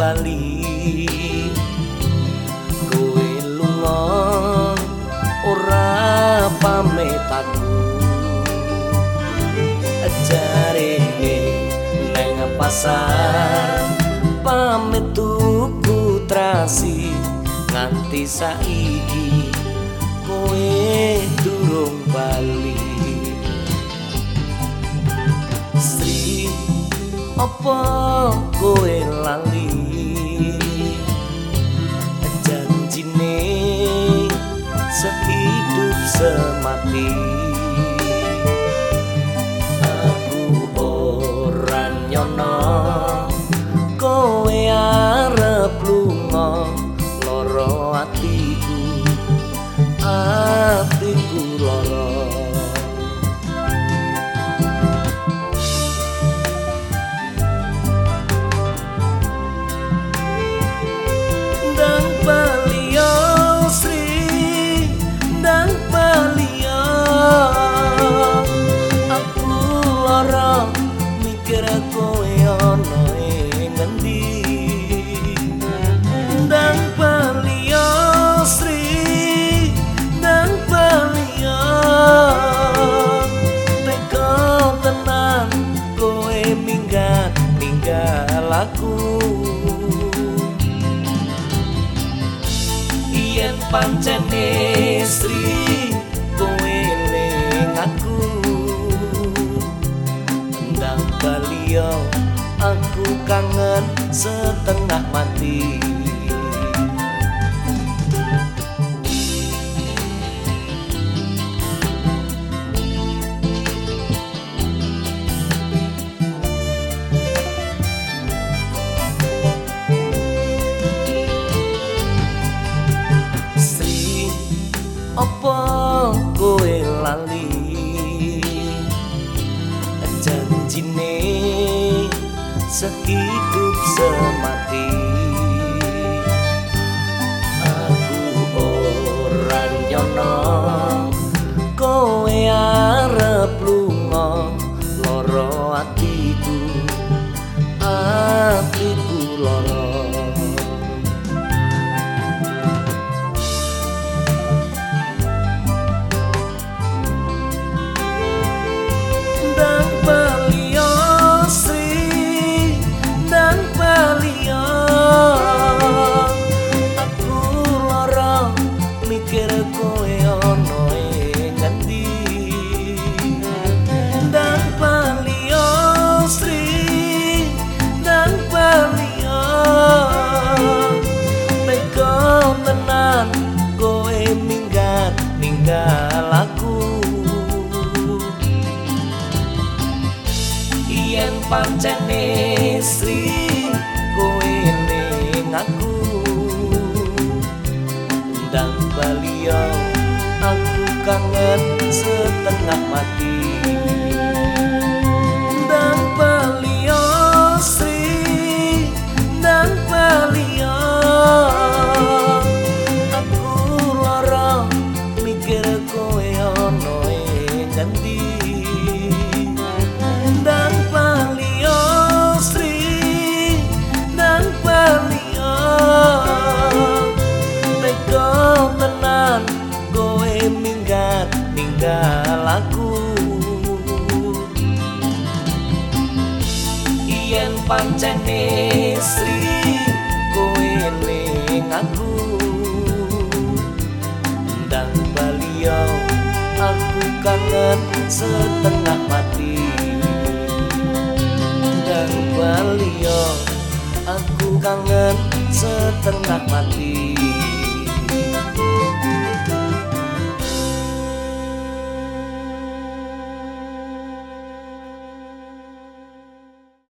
bali kowe lunga ora pamit aku ajare neng pasar pamit tuku trasi nganti saiki kowe durung bali. Sri apa kowe lali semati. Aku ora nyono kowe aku. Yen pancene Sri kowe ning aku ndang balio aku kangen setengah mati apa kowe lali? Janjine sehidup semati pancene Sri kowe ning aku. Ndang balio aku kangen setengah mati minggat ninggal aku. Yen pancene Sri kowe ning aku. Ndang balio aku kangen setengah mati. Ndang balio aku kangen setengah mati